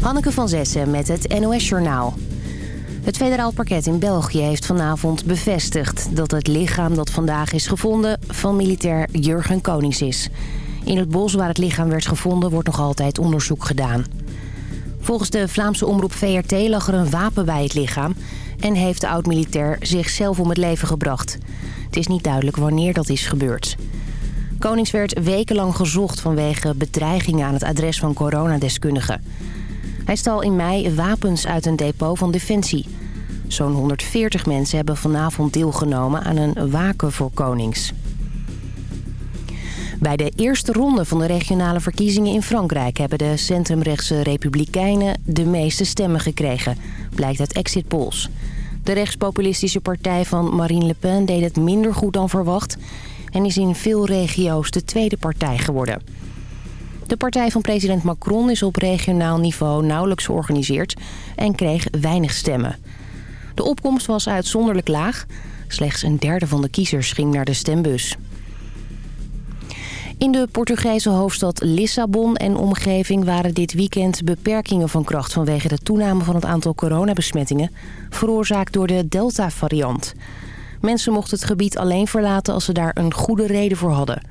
Hanneke van Zessen met het NOS-journaal. Het federaal parket in België heeft vanavond bevestigd... dat het lichaam dat vandaag is gevonden van militair Jurgen Konings is. In het bos waar het lichaam werd gevonden wordt nog altijd onderzoek gedaan. Volgens de Vlaamse omroep VRT lag er een wapen bij het lichaam... en heeft de oud-militair zichzelf om het leven gebracht. Het is niet duidelijk wanneer dat is gebeurd. Konings werd wekenlang gezocht vanwege bedreigingen aan het adres van coronadeskundigen. Hij stal in mei wapens uit een depot van Defensie. Zo'n 140 mensen hebben vanavond deelgenomen aan een waken voor Konings. Bij de eerste ronde van de regionale verkiezingen in Frankrijk... hebben de centrumrechtse republikeinen de meeste stemmen gekregen, blijkt uit exit polls. De rechtspopulistische partij van Marine Le Pen deed het minder goed dan verwacht... en is in veel regio's de tweede partij geworden. De partij van president Macron is op regionaal niveau nauwelijks georganiseerd... en kreeg weinig stemmen. De opkomst was uitzonderlijk laag. Slechts een derde van de kiezers ging naar de stembus. In de Portugese hoofdstad Lissabon en omgeving waren dit weekend beperkingen van kracht vanwege de toename van het aantal coronabesmettingen, veroorzaakt door de Delta-variant. Mensen mochten het gebied alleen verlaten als ze daar een goede reden voor hadden.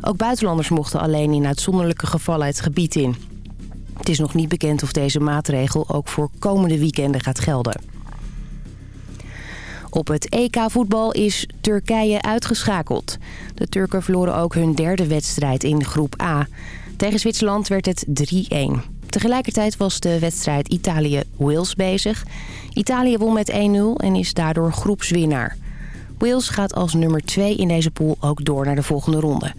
Ook buitenlanders mochten alleen in uitzonderlijke gevallen het gebied in. Het is nog niet bekend of deze maatregel ook voor komende weekenden gaat gelden. Op het EK-voetbal is Turkije uitgeschakeld. De Turken verloren ook hun derde wedstrijd in groep A. Tegen Zwitserland werd het 3-1. Tegelijkertijd was de wedstrijd Italië-Wales bezig. Italië won met 1-0 en is daardoor groepswinnaar. Wales gaat als nummer 2 in deze pool ook door naar de volgende ronde.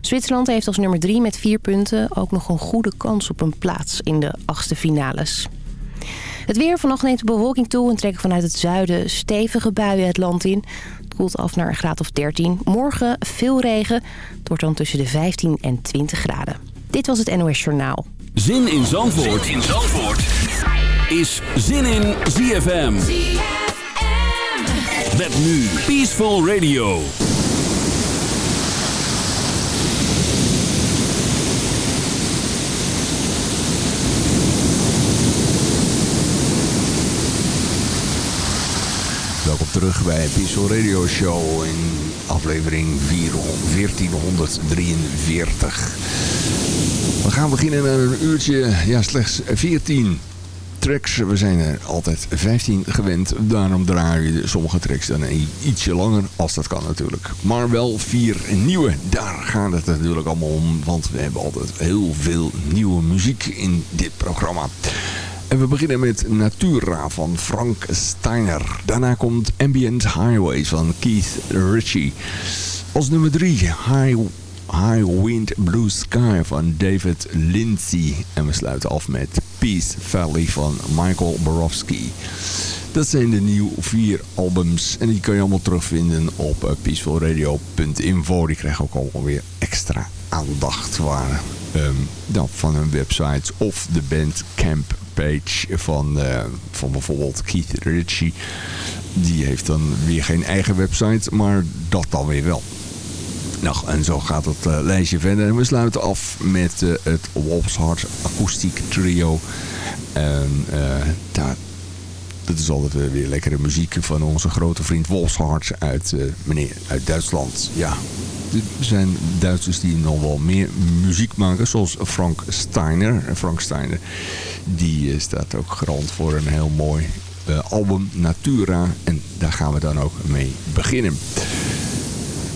Zwitserland heeft als nummer 3 met 4 punten ook nog een goede kans op een plaats in de achtste finales. Het weer vanochtend neemt de bewolking toe en trekken vanuit het zuiden stevige buien het land in. Het koelt af naar een graad of 13. Morgen veel regen. Het wordt dan tussen de 15 en 20 graden. Dit was het NOS Journaal. Zin in Zandvoort, zin in Zandvoort. is Zin in ZFM. Met nu Peaceful Radio. Welkom terug bij Peaceful Radio Show in aflevering 1443. We gaan beginnen met een uurtje, ja slechts 14 tracks. We zijn er altijd 15 gewend. Daarom draaien we sommige tracks dan ietsje langer, als dat kan natuurlijk. Maar wel vier nieuwe. Daar gaat het natuurlijk allemaal om. Want we hebben altijd heel veel nieuwe muziek in dit programma. En we beginnen met Natura van Frank Steiner. Daarna komt Ambient Highways van Keith Ritchie. Als nummer 3 High, High Wind Blue Sky van David Lindsay. En we sluiten af met Peace Valley van Michael Borowski. Dat zijn de nieuwe vier albums. En die kan je allemaal terugvinden op uh, peacefulradio.info. Die krijgen ook alweer extra aandacht waar, um, van hun websites of de band Camp page van, uh, van bijvoorbeeld Keith Ritchie. Die heeft dan weer geen eigen website, maar dat dan weer wel. Nou, en zo gaat het uh, lijstje verder. En we sluiten af met uh, het Wolf's Heart Akoestiek Trio. En daar, dat is altijd weer lekkere muziek van onze grote vriend Wolf's Heart uit, meneer, uit Duitsland. Ja, er zijn Duitsers die nog wel meer muziek maken, zoals Frank Steiner. Frank Steiner die eh, staat ook garant voor een heel mooi album, Natura. En daar gaan we dan ook mee beginnen.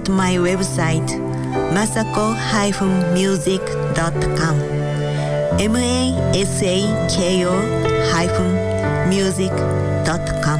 Visit my website masako-music.com m-a-s-a-k-o-music.com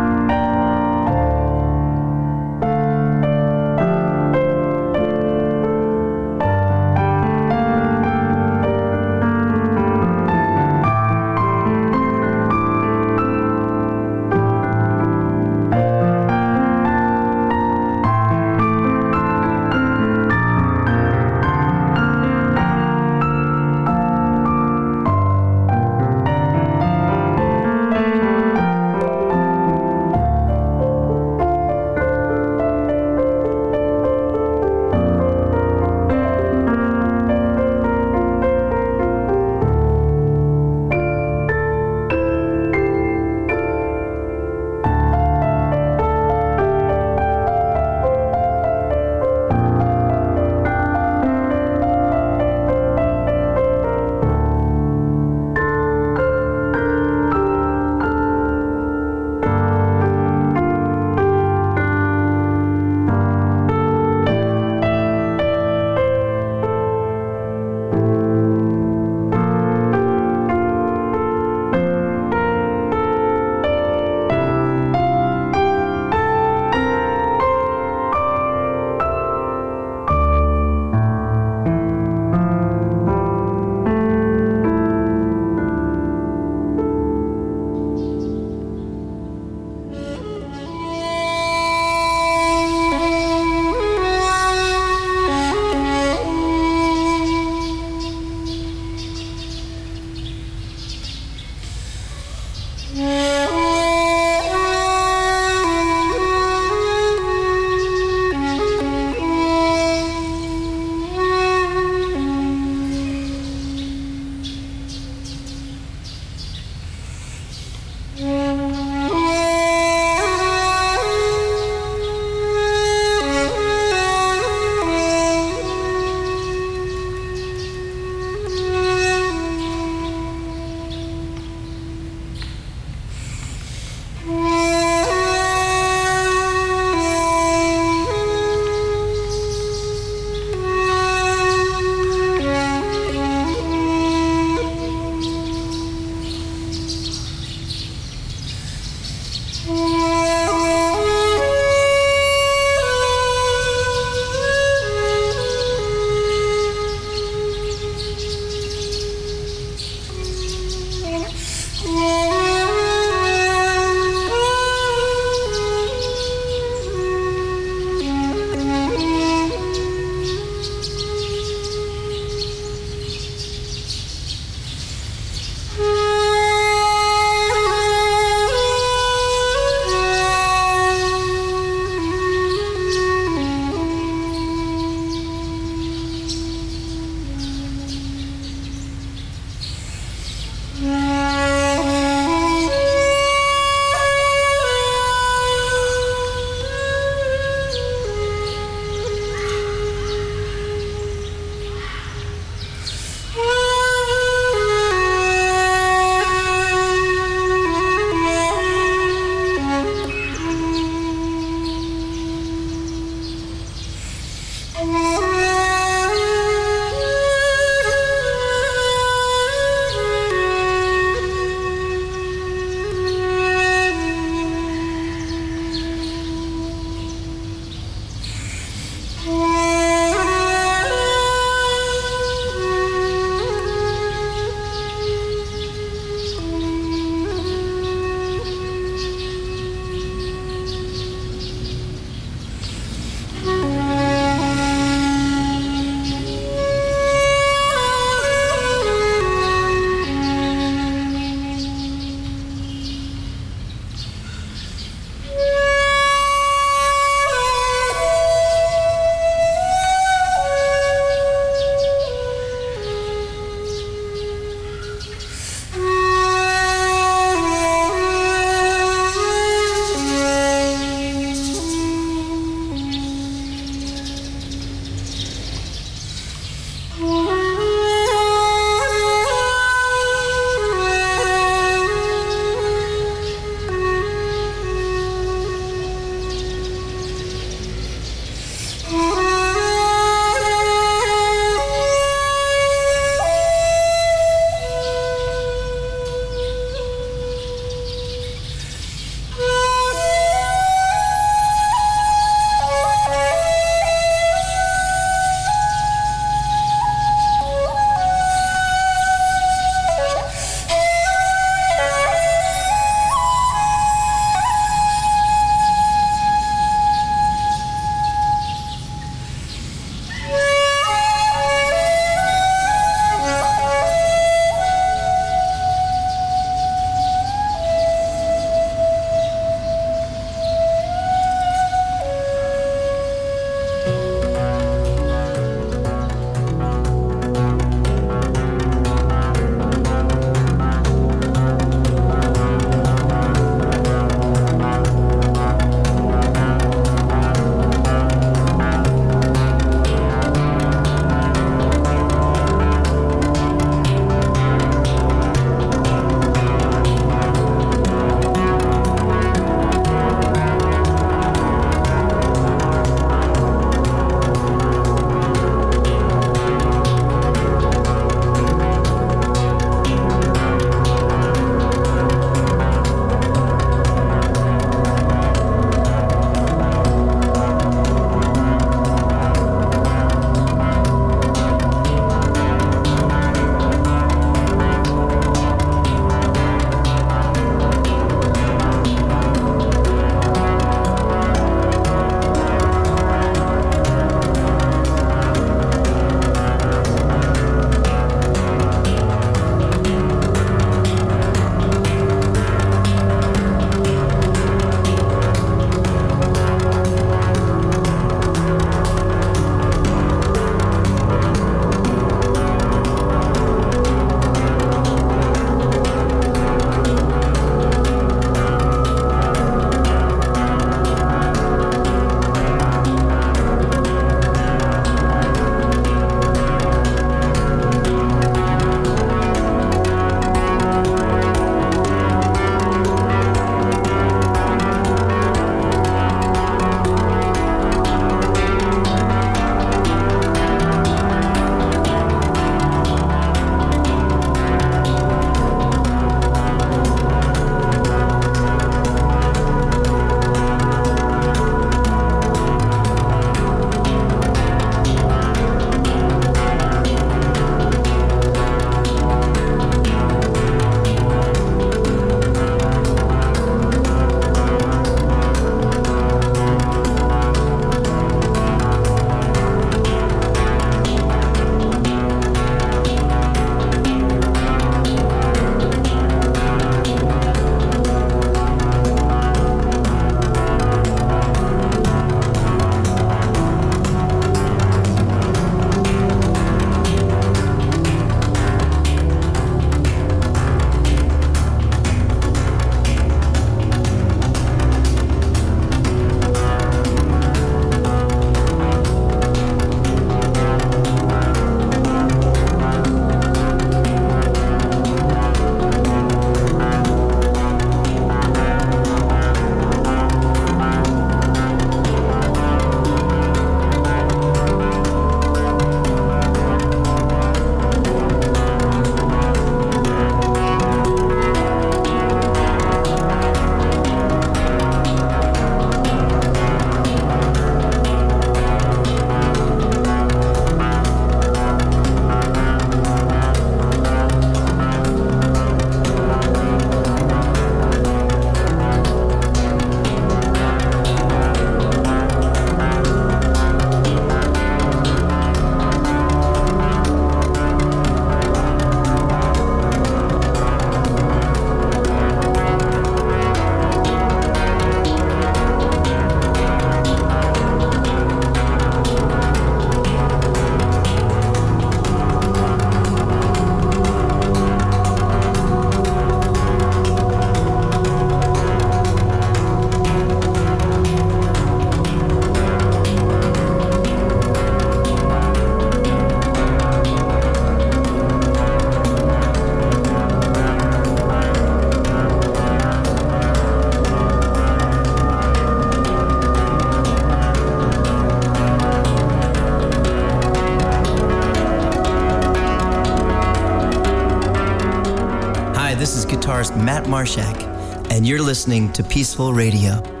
Marshak, and you're listening to Peaceful Radio.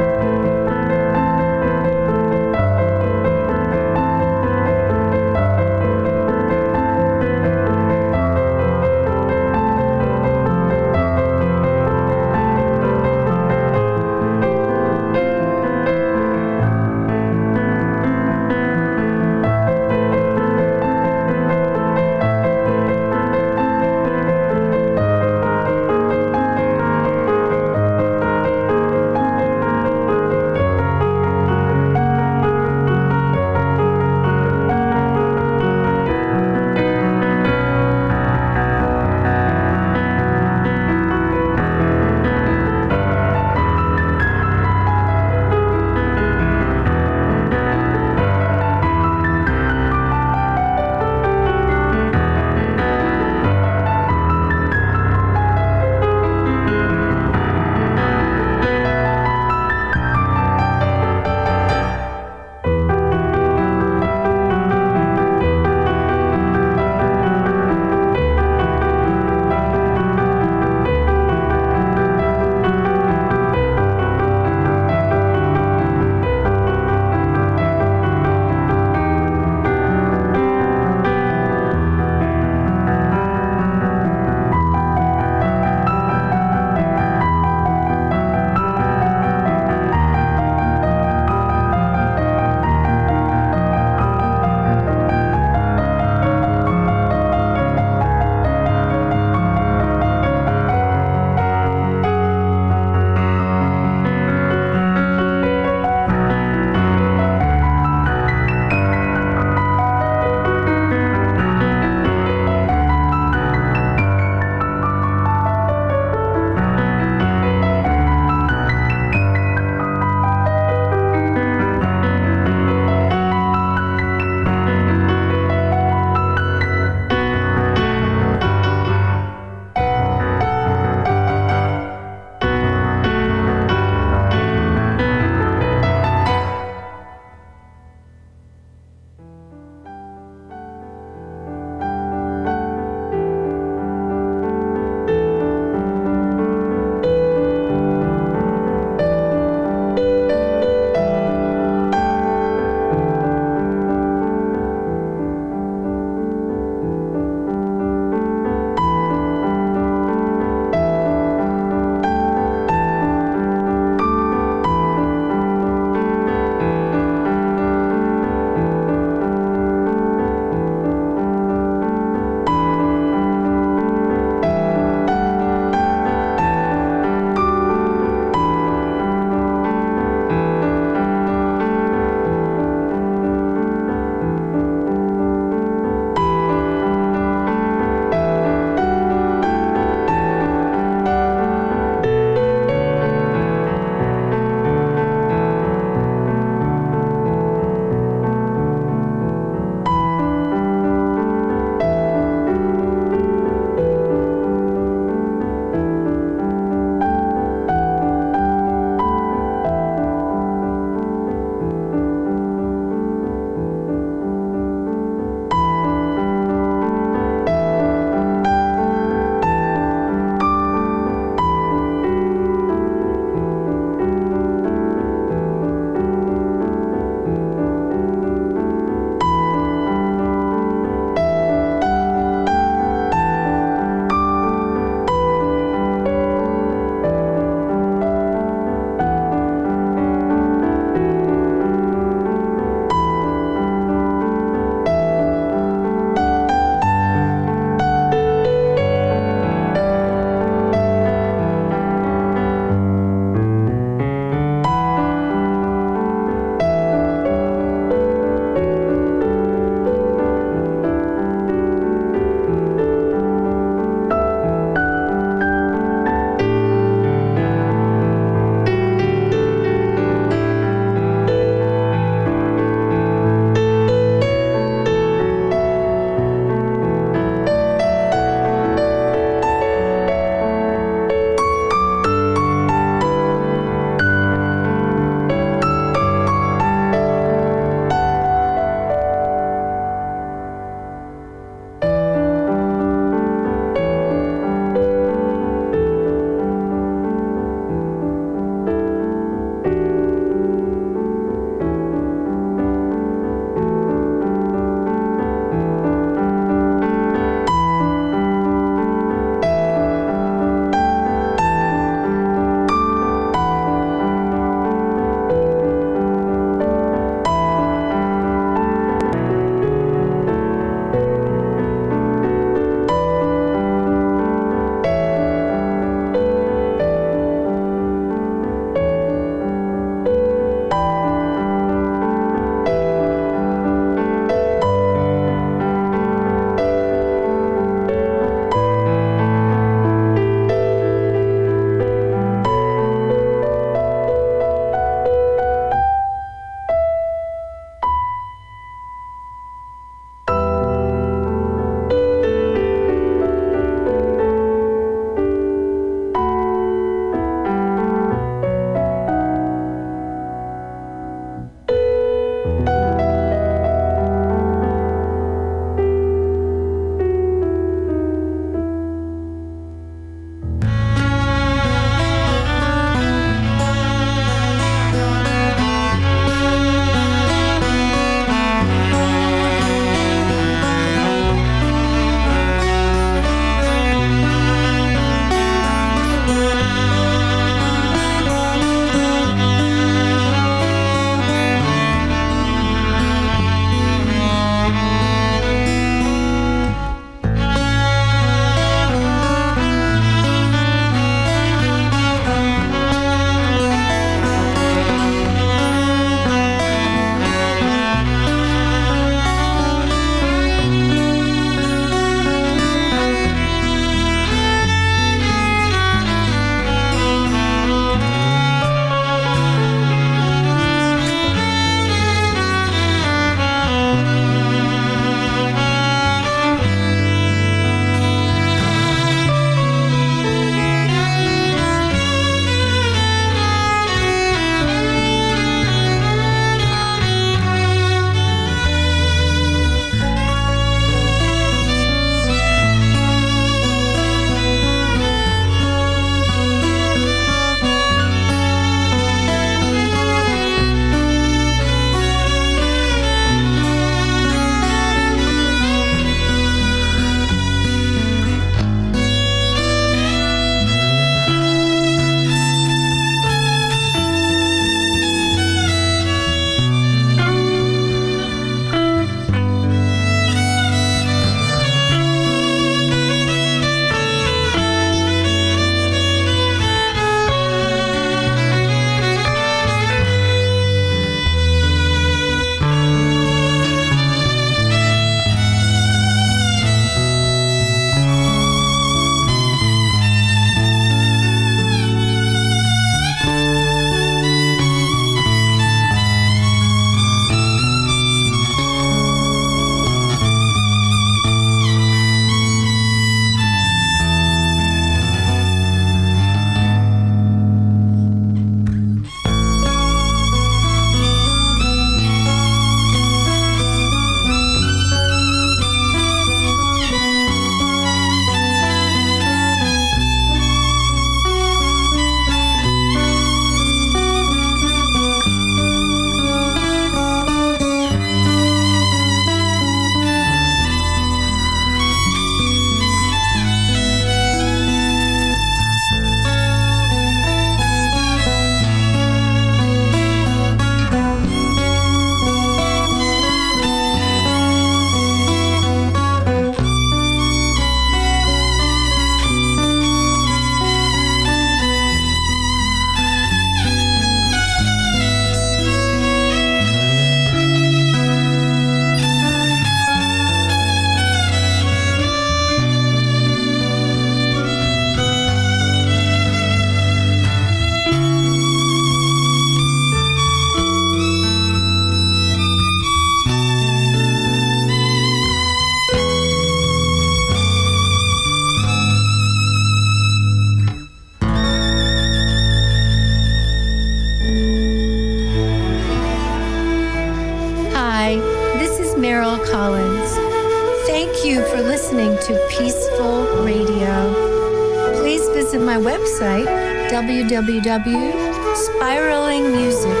www.spiralingmusic.com.